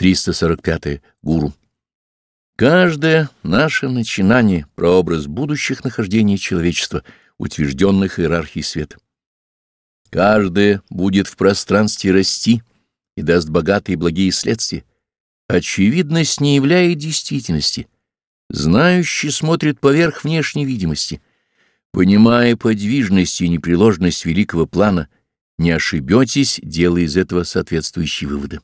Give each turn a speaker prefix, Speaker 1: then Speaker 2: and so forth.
Speaker 1: 345. Гуру. Каждое наше начинание — прообраз будущих нахождений человечества, утвержденных иерархией света. Каждое будет в пространстве расти и даст богатые благие следствия. Очевидность не являет действительности. Знающий смотрит поверх внешней видимости. Понимая подвижность и непреложность великого плана, не ошибетесь, делая из этого соответствующие выводы.